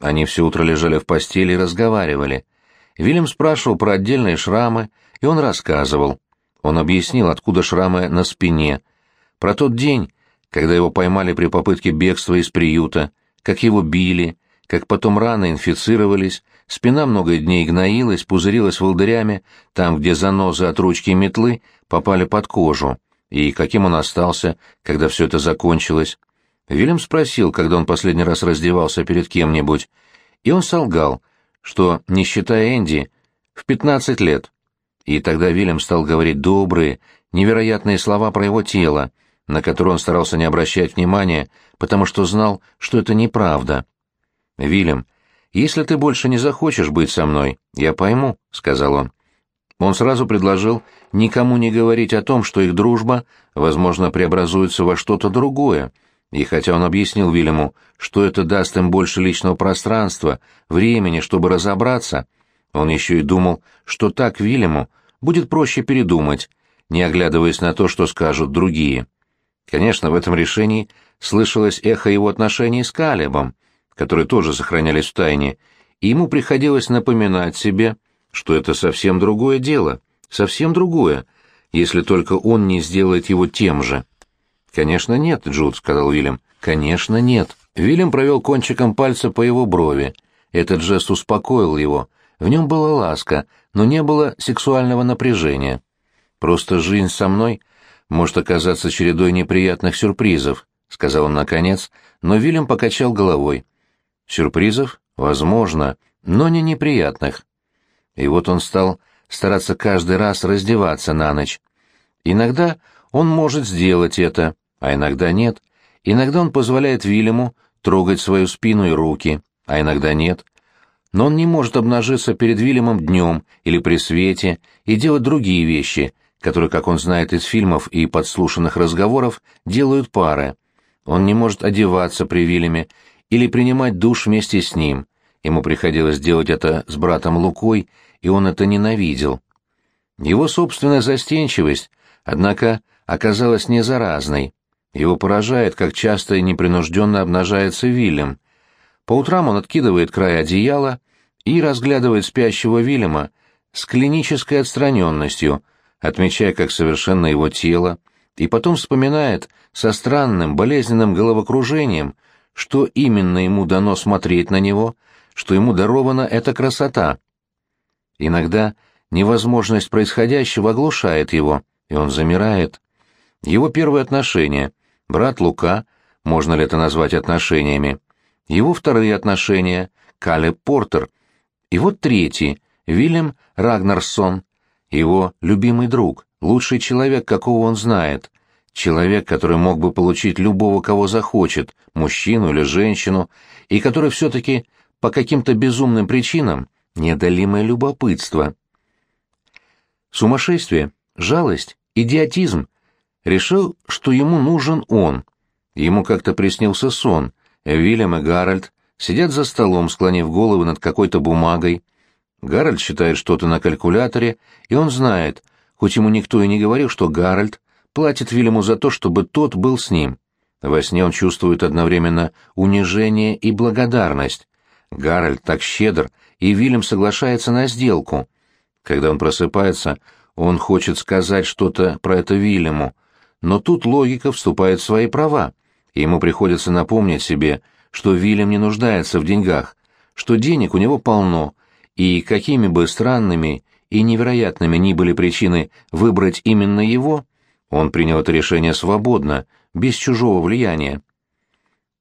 Они все утро лежали в постели и разговаривали. Вильям спрашивал про отдельные шрамы, и он рассказывал. Он объяснил, откуда шрамы на спине, про тот день, когда его поймали при попытке бегства из приюта, как его били, как потом раны инфицировались, спина много дней гноилась, пузырилась волдырями, там, где занозы от ручки метлы попали под кожу, и каким он остался, когда все это закончилось. Вильям спросил, когда он последний раз раздевался перед кем-нибудь, и он солгал, что, не считая Энди, в пятнадцать лет. И тогда Вильям стал говорить добрые, невероятные слова про его тело, на которые он старался не обращать внимания, потому что знал, что это неправда. «Вильям, если ты больше не захочешь быть со мной, я пойму», — сказал он. Он сразу предложил никому не говорить о том, что их дружба, возможно, преобразуется во что-то другое, и хотя он объяснил Вильяму, что это даст им больше личного пространства, времени, чтобы разобраться, он еще и думал, что так Вильяму будет проще передумать, не оглядываясь на то, что скажут другие. Конечно, в этом решении слышалось эхо его отношений с Калебом, которые тоже сохранялись в тайне, и ему приходилось напоминать себе, что это совсем другое дело, совсем другое, если только он не сделает его тем же. «Конечно нет, Джуд», — сказал Уильям. «Конечно нет». Вильям провел кончиком пальца по его брови. Этот жест успокоил его. В нем была ласка, но не было сексуального напряжения. «Просто жизнь со мной может оказаться чередой неприятных сюрпризов», — сказал он наконец, но Вильям покачал головой. «Сюрпризов? Возможно, но не неприятных». И вот он стал стараться каждый раз раздеваться на ночь. Иногда он может сделать это, а иногда нет. Иногда он позволяет Вильяму трогать свою спину и руки, а иногда нет. Но он не может обнажиться перед Вильямом днем или при свете и делать другие вещи, которые, как он знает из фильмов и подслушанных разговоров, делают пары. Он не может одеваться при Вильяме или принимать душ вместе с ним. Ему приходилось делать это с братом Лукой, и он это ненавидел. Его собственная застенчивость, однако, оказалась не заразной. Его поражает, как часто и непринужденно обнажается Вильям. По утрам он откидывает край одеяла и разглядывает спящего Вильяма с клинической отстраненностью, отмечая как совершенно его тело, и потом вспоминает со странным болезненным головокружением, что именно ему дано смотреть на него, что ему дарована эта красота. Иногда невозможность происходящего оглушает его, и он замирает. Его первые отношения, брат Лука, можно ли это назвать отношениями, его вторые отношения, Калеб Портер, и вот третий, Вильям Рагнарсон, его любимый друг, лучший человек, какого он знает, человек, который мог бы получить любого, кого захочет, мужчину или женщину, и который все-таки по каким-то безумным причинам неодолимое любопытство. Сумасшествие, жалость, идиотизм — решил, что ему нужен он. Ему как-то приснился сон. Вильям и Гарольд сидят за столом, склонив головы над какой-то бумагой. Гарольд считает что-то на калькуляторе, и он знает, хоть ему никто и не говорил, что Гарольд платит Вильяму за то, чтобы тот был с ним. Во сне он чувствует одновременно унижение и благодарность. Гарольд так щедр, и Вильям соглашается на сделку. Когда он просыпается, он хочет сказать что-то про это Вильяму, но тут логика вступает в свои права, и ему приходится напомнить себе, что Вильям не нуждается в деньгах, что денег у него полно, и какими бы странными и невероятными ни были причины выбрать именно его, он принял это решение свободно, без чужого влияния.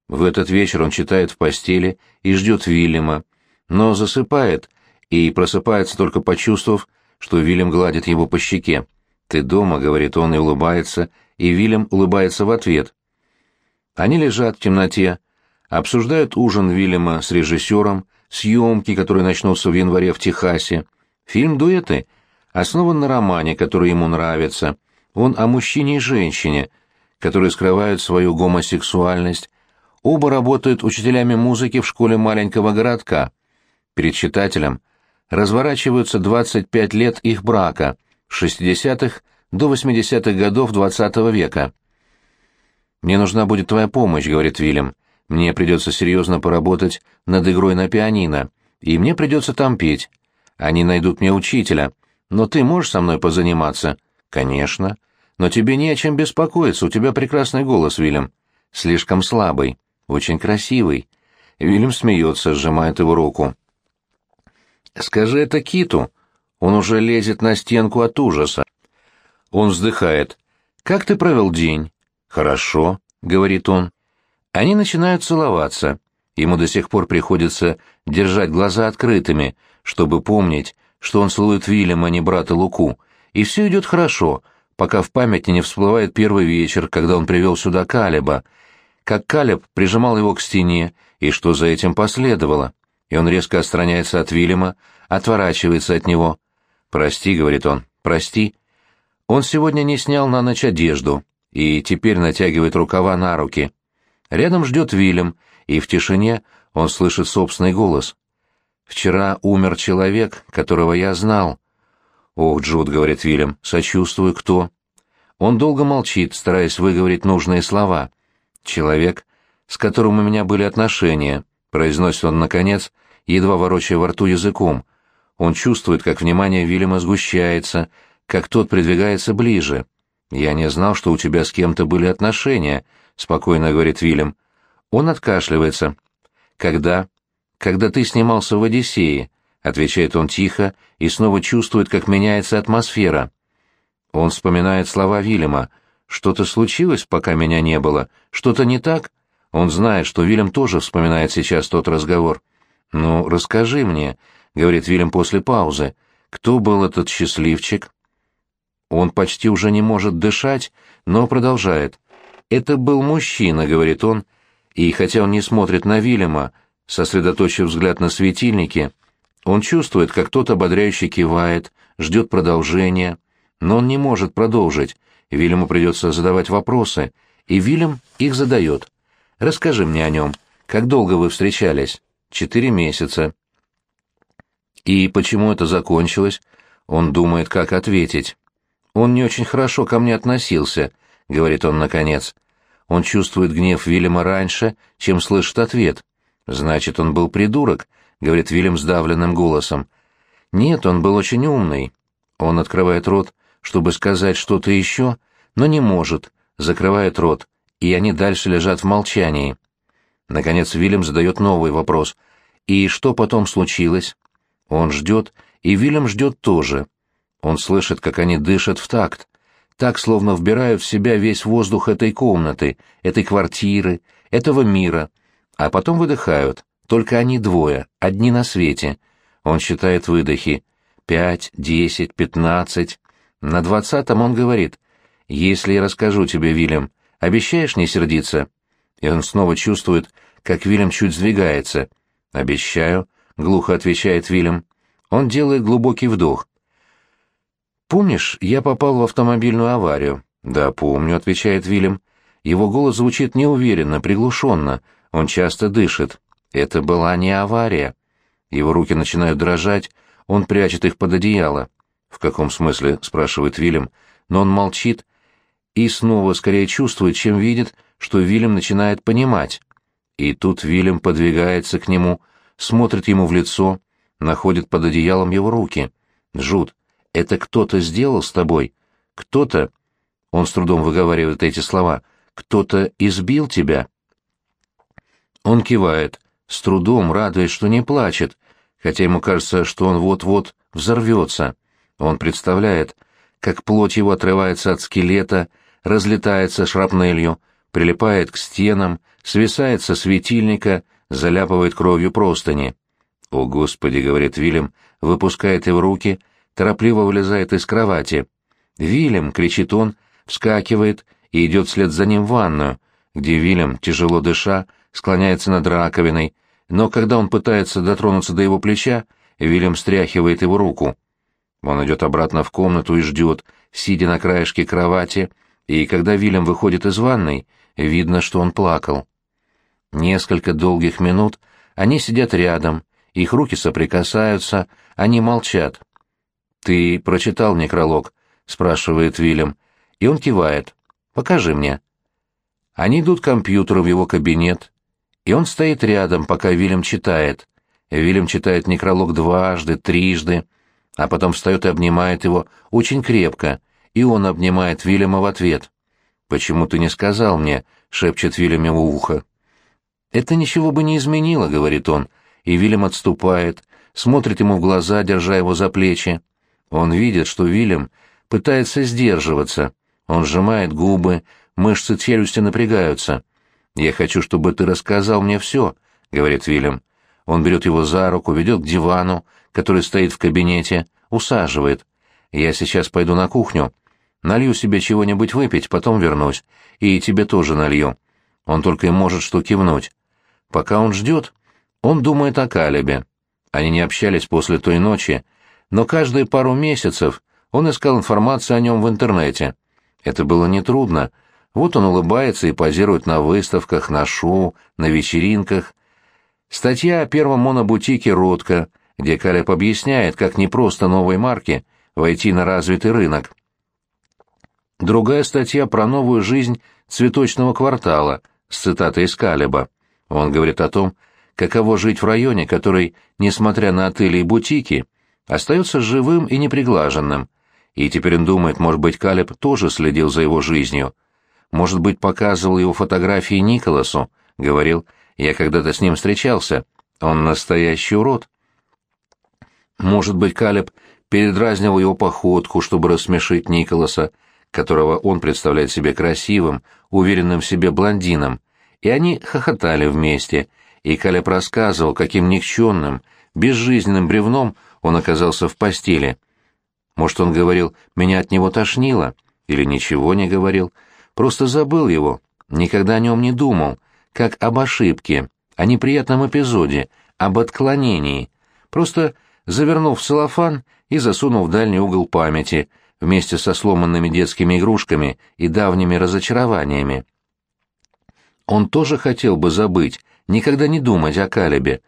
В этот вечер он читает в постели и ждет Вильяма, но засыпает и просыпается только почувствовав, что Вильям гладит его по щеке. «Ты дома», — говорит он и улыбается, и Вильям улыбается в ответ. Они лежат в темноте, обсуждают ужин Вильяма с режиссером, съемки, которые начнутся в январе в Техасе. Фильм «Дуэты» основан на романе, который ему нравится. Он о мужчине и женщине, которые скрывают свою гомосексуальность. Оба работают учителями музыки в школе маленького городка. Перед читателем разворачиваются 25 лет их брака, 60-х до 80-х годов XX -го века. «Мне нужна будет твоя помощь», — говорит Вильям. Мне придется серьезно поработать над игрой на пианино, и мне придется там петь. Они найдут мне учителя. Но ты можешь со мной позаниматься? Конечно. Но тебе не о чем беспокоиться, у тебя прекрасный голос, Вильям. Слишком слабый, очень красивый. Вильям смеется, сжимает его руку. Скажи это Киту. Он уже лезет на стенку от ужаса. Он вздыхает. «Как ты провел день?» «Хорошо», — говорит он. Они начинают целоваться. Ему до сих пор приходится держать глаза открытыми, чтобы помнить, что он целует Вильяма, а не брата Луку. И все идет хорошо, пока в памяти не всплывает первый вечер, когда он привел сюда Калеба, как Калеб прижимал его к стене, и что за этим последовало. И он резко отстраняется от Вильяма, отворачивается от него. «Прости», — говорит он, — «прости». Он сегодня не снял на ночь одежду и теперь натягивает рукава на руки. Рядом ждет Вильям, и в тишине он слышит собственный голос. «Вчера умер человек, которого я знал». «Ох, Джуд», — говорит Вильям, — «сочувствую, кто?» Он долго молчит, стараясь выговорить нужные слова. «Человек, с которым у меня были отношения», — произносит он наконец, едва ворочая во рту языком. Он чувствует, как внимание Вильяма сгущается, как тот придвигается ближе. «Я не знал, что у тебя с кем-то были отношения», — спокойно говорит Вильям. Он откашливается. «Когда?» «Когда ты снимался в «Одиссее», — отвечает он тихо и снова чувствует, как меняется атмосфера. Он вспоминает слова Вильяма. «Что-то случилось, пока меня не было? Что-то не так?» Он знает, что Вильям тоже вспоминает сейчас тот разговор. «Ну, расскажи мне», — говорит Вильям после паузы, — «кто был этот счастливчик?» Он почти уже не может дышать, но продолжает. «Это был мужчина», — говорит он, и хотя он не смотрит на Вильяма, сосредоточив взгляд на светильнике, он чувствует, как тот ободряюще кивает, ждет продолжения, но он не может продолжить. Вильяму придется задавать вопросы, и Вильям их задает. «Расскажи мне о нем. Как долго вы встречались?» «Четыре месяца». «И почему это закончилось?» Он думает, как ответить. «Он не очень хорошо ко мне относился», — говорит он наконец. Он чувствует гнев Вильяма раньше, чем слышит ответ. «Значит, он был придурок», — говорит Вильям сдавленным голосом. «Нет, он был очень умный». Он открывает рот, чтобы сказать что-то еще, но не может, закрывает рот, и они дальше лежат в молчании. Наконец Вильям задает новый вопрос. «И что потом случилось?» Он ждет, и Вильям ждет тоже. Он слышит, как они дышат в такт, так, словно вбирают в себя весь воздух этой комнаты, этой квартиры, этого мира, а потом выдыхают, только они двое, одни на свете. Он считает выдохи. Пять, десять, пятнадцать. На двадцатом он говорит, «Если я расскажу тебе, Вильям, обещаешь не сердиться?» И он снова чувствует, как Вильям чуть сдвигается. «Обещаю», — глухо отвечает Вильям. Он делает глубокий вдох. «Помнишь, я попал в автомобильную аварию?» «Да, помню», — отвечает Вильям. Его голос звучит неуверенно, приглушенно. Он часто дышит. Это была не авария. Его руки начинают дрожать, он прячет их под одеяло. «В каком смысле?» — спрашивает Вильям. Но он молчит и снова скорее чувствует, чем видит, что Вильям начинает понимать. И тут Вильям подвигается к нему, смотрит ему в лицо, находит под одеялом его руки. Жут, это кто-то сделал с тобой? Кто-то, он с трудом выговаривает эти слова, кто-то избил тебя? Он кивает, с трудом радуясь, что не плачет, хотя ему кажется, что он вот-вот взорвется. Он представляет, как плоть его отрывается от скелета, разлетается шрапнелью, прилипает к стенам, свисает со светильника, заляпывает кровью простыни. «О, Господи!» — говорит Вильям, выпускает его руки, торопливо вылезает из кровати. «Вильям!» — кричит он, вскакивает и идет вслед за ним в ванную, где Вильям, тяжело дыша, склоняется над раковиной, но когда он пытается дотронуться до его плеча, Вильям стряхивает его руку. Он идет обратно в комнату и ждет, сидя на краешке кровати, и когда Вильям выходит из ванной, видно, что он плакал. Несколько долгих минут они сидят рядом, их руки соприкасаются, они молчат. «Ты прочитал некролог?» — спрашивает Вильям. И он кивает. «Покажи мне». Они идут к компьютеру в его кабинет, и он стоит рядом, пока Вильям читает. Вильям читает некролог дважды, трижды, а потом встает и обнимает его очень крепко, и он обнимает Вильяма в ответ. «Почему ты не сказал мне?» — шепчет Вильям в ухо. «Это ничего бы не изменило», — говорит он, и Вильям отступает, смотрит ему в глаза, держа его за плечи. Он видит, что Вильям пытается сдерживаться. Он сжимает губы, мышцы челюсти напрягаются. «Я хочу, чтобы ты рассказал мне все», — говорит Вильям. Он берет его за руку, ведет к дивану, который стоит в кабинете, усаживает. «Я сейчас пойду на кухню. Налью себе чего-нибудь выпить, потом вернусь. И тебе тоже налью». Он только и может что кивнуть. Пока он ждет, он думает о Калебе. Они не общались после той ночи, но каждые пару месяцев он искал информацию о нем в интернете. Это было нетрудно. Вот он улыбается и позирует на выставках, на шоу, на вечеринках. Статья о первом монобутике «Ротко», где Калеб объясняет, как не просто новой марке войти на развитый рынок. Другая статья про новую жизнь цветочного квартала с цитатой из Калеба. Он говорит о том, каково жить в районе, который, несмотря на отели и бутики, остается живым и неприглаженным. И теперь он думает, может быть, Калеб тоже следил за его жизнью. Может быть, показывал его фотографии Николасу, говорил, я когда-то с ним встречался, он настоящий урод. Может быть, Калеб передразнивал его походку, чтобы рассмешить Николаса, которого он представляет себе красивым, уверенным в себе блондином, и они хохотали вместе, и Калеб рассказывал, каким никчемным, безжизненным бревном он оказался в постели. Может, он говорил, меня от него тошнило, или ничего не говорил, просто забыл его, никогда о нем не думал, как об ошибке, о неприятном эпизоде, об отклонении, просто завернул в целлофан и засунул в дальний угол памяти, вместе со сломанными детскими игрушками и давними разочарованиями. Он тоже хотел бы забыть, никогда не думать о Калебе.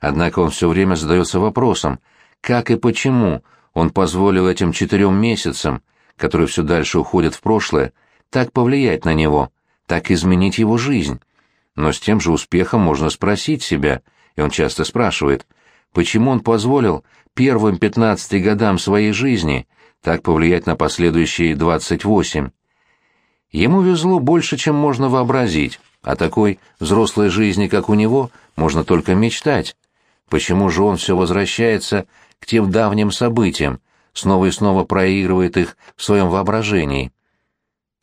Однако он все время задается вопросом, как и почему он позволил этим четырем месяцам, которые все дальше уходят в прошлое, так повлиять на него, так изменить его жизнь. Но с тем же успехом можно спросить себя, и он часто спрашивает, почему он позволил первым пятнадцати годам своей жизни так повлиять на последующие двадцать восемь. Ему везло больше, чем можно вообразить. О такой взрослой жизни, как у него, можно только мечтать. Почему же он все возвращается к тем давним событиям, снова и снова проигрывает их в своем воображении?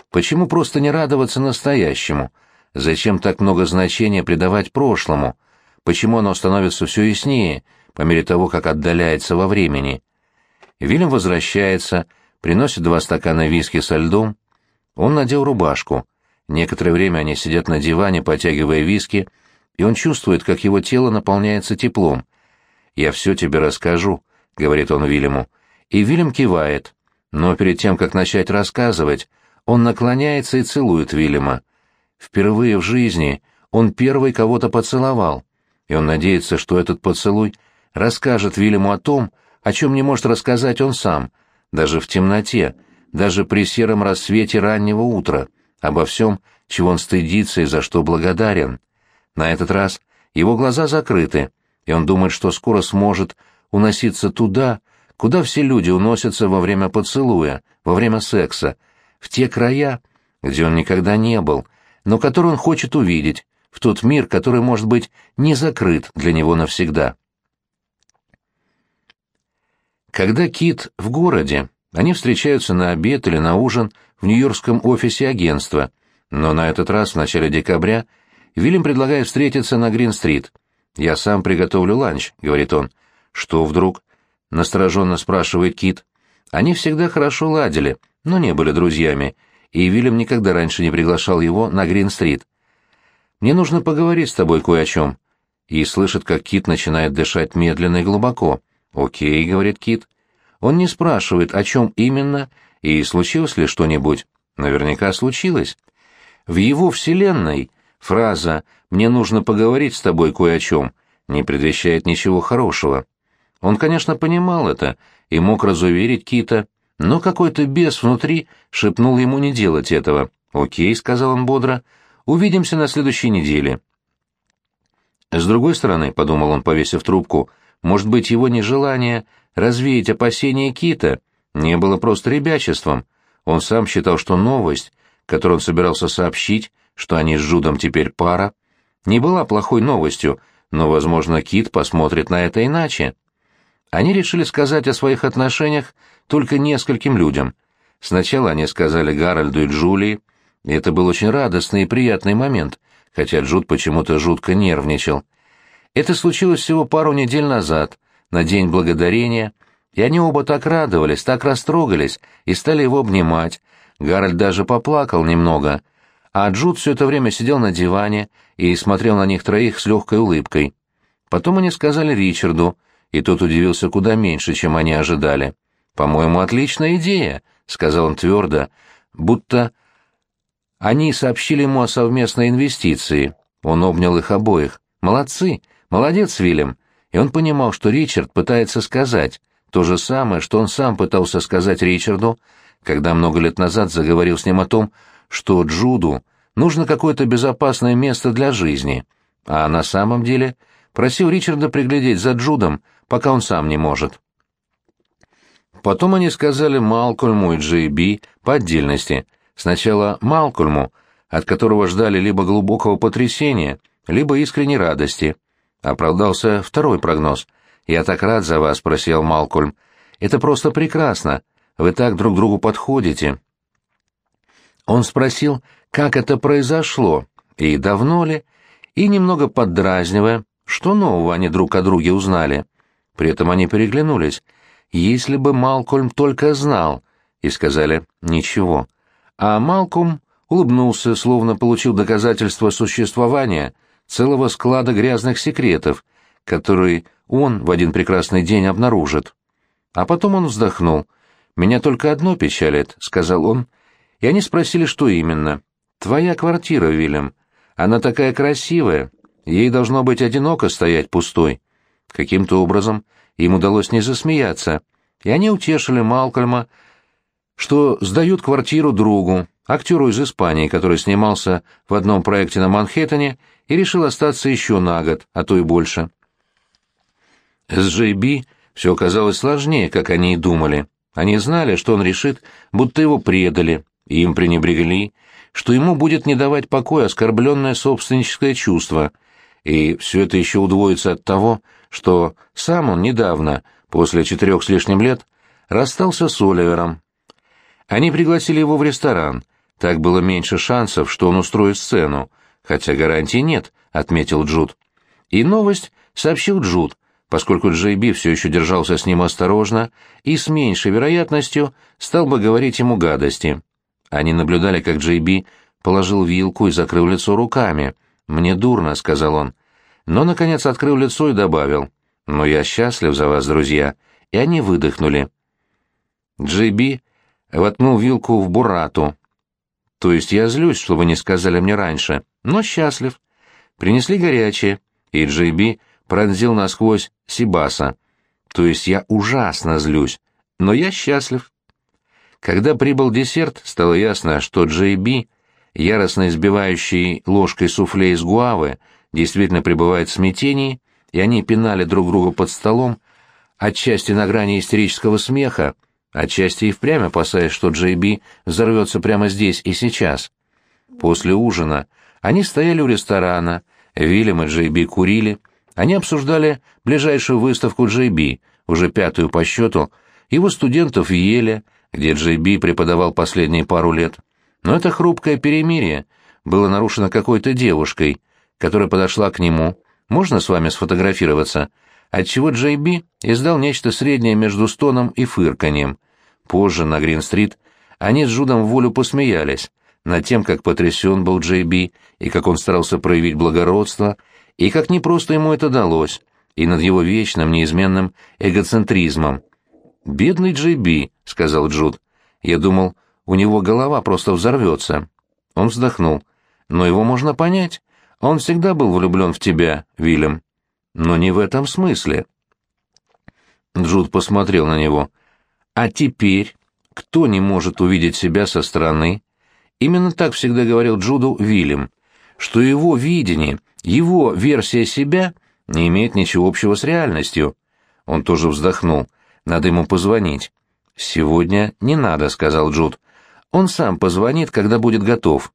Почему просто не радоваться настоящему? Зачем так много значения придавать прошлому? Почему оно становится все яснее, по мере того, как отдаляется во времени? Вильям возвращается, приносит два стакана виски со льдом. Он надел рубашку. Некоторое время они сидят на диване, потягивая виски, и он чувствует, как его тело наполняется теплом. «Я все тебе расскажу», — говорит он Вильяму. И Вильям кивает. Но перед тем, как начать рассказывать, он наклоняется и целует Вильяма. Впервые в жизни он первый кого-то поцеловал, и он надеется, что этот поцелуй расскажет Вильяму о том, о чем не может рассказать он сам, даже в темноте, даже при сером рассвете раннего утра обо всем, чего он стыдится и за что благодарен. На этот раз его глаза закрыты, и он думает, что скоро сможет уноситься туда, куда все люди уносятся во время поцелуя, во время секса, в те края, где он никогда не был, но который он хочет увидеть, в тот мир, который, может быть, не закрыт для него навсегда. Когда Кит в городе, они встречаются на обед или на ужин в нью-йоркском офисе агентства, но на этот раз в начале декабря Вильям предлагает встретиться на Грин-стрит. «Я сам приготовлю ланч», — говорит он. «Что вдруг?» — настороженно спрашивает Кит. Они всегда хорошо ладили, но не были друзьями, и Вильям никогда раньше не приглашал его на Грин-стрит. «Мне нужно поговорить с тобой кое о чем». И слышит, как Кит начинает дышать медленно и глубоко. «Окей», — говорит Кит. Он не спрашивает, о чем именно, и случилось ли что-нибудь? Наверняка случилось. В его вселенной фраза «мне нужно поговорить с тобой кое о чем» не предвещает ничего хорошего. Он, конечно, понимал это и мог разуверить Кита, но какой-то бес внутри шепнул ему не делать этого. «Окей», — сказал он бодро, — «увидимся на следующей неделе». С другой стороны, — подумал он, повесив трубку, — может быть, его нежелание развеять опасения Кита не было просто ребячеством. Он сам считал, что новость, которую он собирался сообщить, что они с Жудом теперь пара, не была плохой новостью, но, возможно, Кит посмотрит на это иначе. Они решили сказать о своих отношениях только нескольким людям. Сначала они сказали Гарольду и Джулии, и это был очень радостный и приятный момент, хотя Джуд почему-то жутко нервничал. Это случилось всего пару недель назад, на День Благодарения, и они оба так радовались, так растрогались и стали его обнимать. Гарольд даже поплакал немного, а Джуд все это время сидел на диване и смотрел на них троих с легкой улыбкой. Потом они сказали Ричарду, и тот удивился куда меньше, чем они ожидали. «По-моему, отличная идея», — сказал он твердо, будто они сообщили ему о совместной инвестиции. Он обнял их обоих. «Молодцы! Молодец, Вильям!» И он понимал, что Ричард пытается сказать то же самое, что он сам пытался сказать Ричарду, когда много лет назад заговорил с ним о том, что Джуду нужно какое-то безопасное место для жизни, а на самом деле просил Ричарда приглядеть за Джудом, пока он сам не может. Потом они сказали Малкольму и Джей Би по отдельности. Сначала Малкольму, от которого ждали либо глубокого потрясения, либо искренней радости. Оправдался второй прогноз. «Я так рад за вас», — просил Малкольм. «Это просто прекрасно. Вы так друг другу подходите». Он спросил, как это произошло, и давно ли, и, немного поддразнивая, что нового они друг о друге узнали. При этом они переглянулись если бы Малкольм только знал, и сказали «ничего». А Малкольм улыбнулся, словно получил доказательство существования целого склада грязных секретов, который он в один прекрасный день обнаружит. А потом он вздохнул. «Меня только одно печалит», — сказал он, и они спросили, что именно. «Твоя квартира, Вильям. Она такая красивая. Ей должно быть одиноко стоять пустой». Каким-то образом им удалось не засмеяться, и они утешили Малкольма, что сдают квартиру другу, актеру из Испании, который снимался в одном проекте на Манхэттене и решил остаться еще на год, а то и больше. С Джей Би все оказалось сложнее, как они и думали. Они знали, что он решит, будто его предали, и им пренебрегли, что ему будет не давать покоя оскорбленное собственническое чувство, и все это еще удвоится от того, что сам он недавно, после четырех с лишним лет, расстался с Оливером. Они пригласили его в ресторан, так было меньше шансов, что он устроит сцену, хотя гарантий нет, отметил Джуд. И новость сообщил Джуд, поскольку Джей Би все еще держался с ним осторожно и с меньшей вероятностью стал бы говорить ему гадости. Они наблюдали, как Джей Би положил вилку и закрыл лицо руками. «Мне дурно», — сказал он но, наконец, открыл лицо и добавил. «Но я счастлив за вас, друзья». И они выдохнули. Джейби воткнул вилку в бурату. «То есть я злюсь, что вы не сказали мне раньше, но счастлив». Принесли горячее, и Джейби пронзил насквозь Сибаса. «То есть я ужасно злюсь, но я счастлив». Когда прибыл десерт, стало ясно, что Джейби, яростно избивающий ложкой суфле из гуавы, действительно пребывает в смятении, и они пинали друг друга под столом, отчасти на грани истерического смеха, отчасти и впрямь опасаясь, что Джей Би взорвется прямо здесь и сейчас. После ужина они стояли у ресторана, Вильям и Джей Би курили, они обсуждали ближайшую выставку Джей Би, уже пятую по счету, его студентов в Еле, где Джей Би преподавал последние пару лет. Но это хрупкое перемирие было нарушено какой-то девушкой — которая подошла к нему. «Можно с вами сфотографироваться?» Отчего Джей Би издал нечто среднее между стоном и фырканьем. Позже, на Грин-стрит, они с Жудом в волю посмеялись над тем, как потрясен был Джей Би, и как он старался проявить благородство, и как непросто ему это далось, и над его вечным, неизменным эгоцентризмом. «Бедный Джей Би», — сказал Джуд. «Я думал, у него голова просто взорвется». Он вздохнул. «Но его можно понять. Он всегда был влюблен в тебя, Вильям. Но не в этом смысле. Джуд посмотрел на него. А теперь кто не может увидеть себя со стороны? Именно так всегда говорил Джуду Вильям, что его видение Его версия себя не имеет ничего общего с реальностью. Он тоже вздохнул. Надо ему позвонить. «Сегодня не надо», — сказал Джуд. «Он сам позвонит, когда будет готов».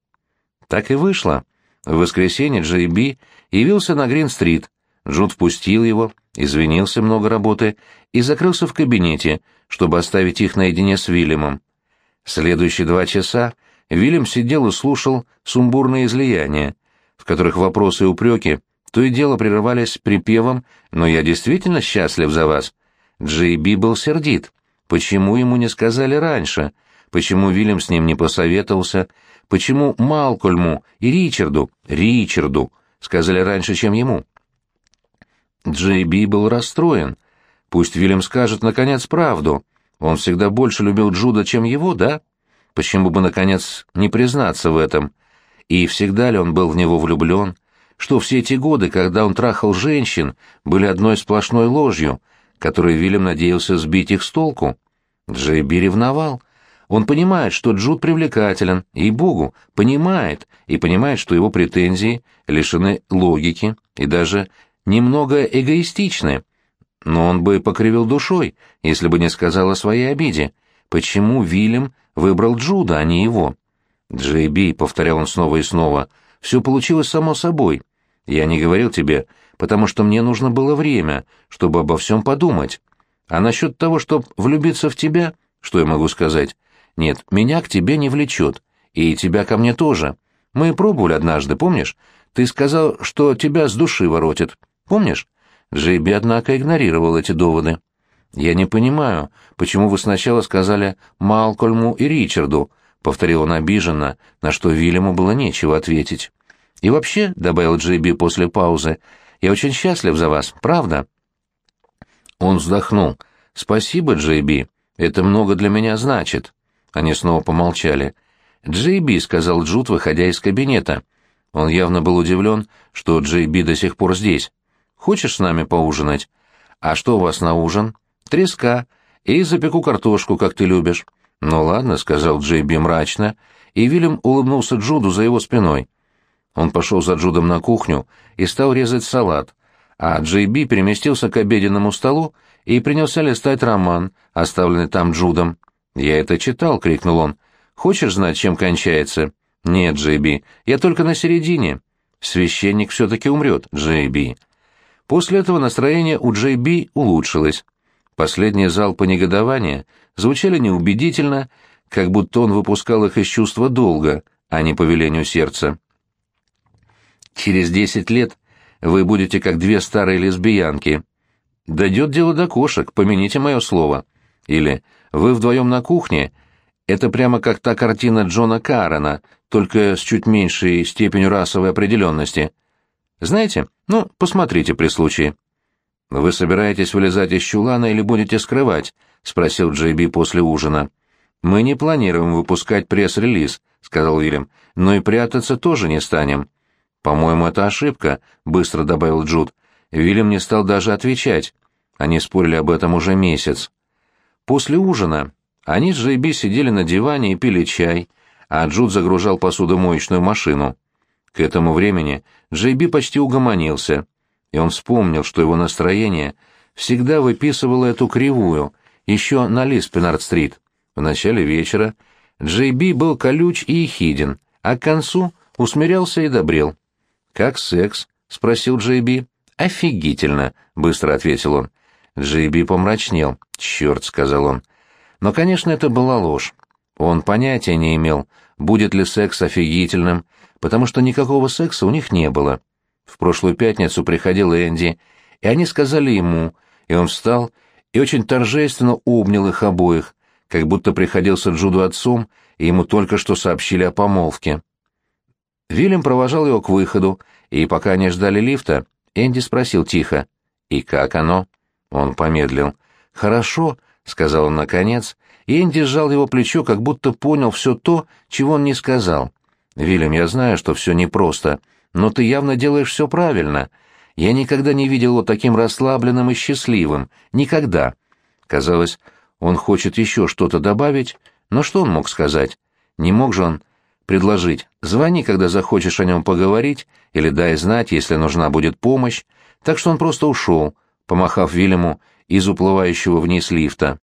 Так и вышло. В воскресенье Джей Би явился на Грин-стрит. Джуд впустил его, извинился много работы и закрылся в кабинете, чтобы оставить их наедине с Вильямом. Следующие два часа Вильям сидел и слушал сумбурные излияния, в которых вопросы и упреки то и дело прерывались припевом «Но я действительно счастлив за вас». Джей Би был сердит. Почему ему не сказали раньше? Почему Вильям с ним не посоветовался? Почему Малкольму и Ричарду, Ричарду, сказали раньше, чем ему? Джей Би был расстроен. Пусть Вильям скажет, наконец, правду. Он всегда больше любил Джуда, чем его, да? Почему бы, наконец, не признаться в этом? И всегда ли он был в него влюблен? Что все эти годы, когда он трахал женщин, были одной сплошной ложью, которой Вильям надеялся сбить их с толку? Джей Би ревновал. Он понимает, что Джуд привлекателен, и богу, понимает, и понимает, что его претензии лишены логики и даже немного эгоистичны. Но он бы покривил душой, если бы не сказал о своей обиде. Почему Вильям выбрал Джуда, а не его? Джей Би, повторял он снова и снова, все получилось само собой. Я не говорил тебе, потому что мне нужно было время, чтобы обо всем подумать. А насчет того, чтобы влюбиться в тебя, что я могу сказать? Нет, меня к тебе не влечет, и тебя ко мне тоже. Мы пробовали однажды, помнишь? Ты сказал, что тебя с души воротит. Помнишь? Джейби, однако, игнорировал эти доводы. «Я не понимаю, почему вы сначала сказали Малкольму и Ричарду», — повторил он обиженно, на что Вильяму было нечего ответить. «И вообще», — добавил Джейби после паузы, — «я очень счастлив за вас, правда?» Он вздохнул. «Спасибо, Джейби, это много для меня значит». Они снова помолчали. «Джейби», — сказал Джуд, выходя из кабинета. Он явно был удивлен, что Джейби до сих пор здесь. Хочешь с нами поужинать? А что у вас на ужин? Треска. И запеку картошку, как ты любишь. Ну ладно, сказал Джей Би мрачно, и Вильям улыбнулся Джуду за его спиной. Он пошел за Джудом на кухню и стал резать салат, а Джей Би переместился к обеденному столу и принялся листать роман, оставленный там Джудом. «Я это читал», — крикнул он. «Хочешь знать, чем кончается?» «Нет, Джей Би, я только на середине». «Священник все-таки умрет, Джей Би». После этого настроение у Джей Би улучшилось. Последние залпы негодования звучали неубедительно, как будто он выпускал их из чувства долга, а не по велению сердца. «Через десять лет вы будете как две старые лесбиянки. Дойдет дело до кошек, помяните мое слово. Или вы вдвоем на кухне. Это прямо как та картина Джона Каррена, только с чуть меньшей степенью расовой определенности. Знаете, ну, посмотрите при случае. Вы собираетесь вылезать из чулана или будете скрывать? спросил Джейби после ужина. Мы не планируем выпускать пресс-релиз, сказал Уильям, но и прятаться тоже не станем. По-моему, это ошибка, быстро добавил Джуд. Уильям не стал даже отвечать. Они спорили об этом уже месяц. После ужина они с Джейби сидели на диване и пили чай, а Джуд загружал посудомоечную машину. К этому времени Джейби почти угомонился, и он вспомнил, что его настроение всегда выписывало эту кривую, еще на Лиспенард-стрит. В начале вечера Джейби был колюч и ехиден, а к концу усмирялся и добрел. «Как секс?» — спросил Джейби. «Офигительно!» — быстро ответил он. Джейби помрачнел. «Черт!» — сказал он. Но, конечно, это была ложь. Он понятия не имел, будет ли секс офигительным, потому что никакого секса у них не было. В прошлую пятницу приходил Энди, и они сказали ему, и он встал и очень торжественно обнял их обоих, как будто приходился Джуду отцом, и ему только что сообщили о помолвке. Вильям провожал его к выходу, и пока они ждали лифта, Энди спросил тихо, «И как оно?» Он помедлил. «Хорошо», — сказал он наконец, и Энди сжал его плечо, как будто понял все то, чего он не сказал. «Вильям, я знаю, что все непросто, но ты явно делаешь все правильно. Я никогда не видел его таким расслабленным и счастливым. Никогда». Казалось, он хочет еще что-то добавить, но что он мог сказать? Не мог же он предложить «звони, когда захочешь о нем поговорить» или «дай знать, если нужна будет помощь», так что он просто ушел, помахав Вильяму из уплывающего вниз лифта.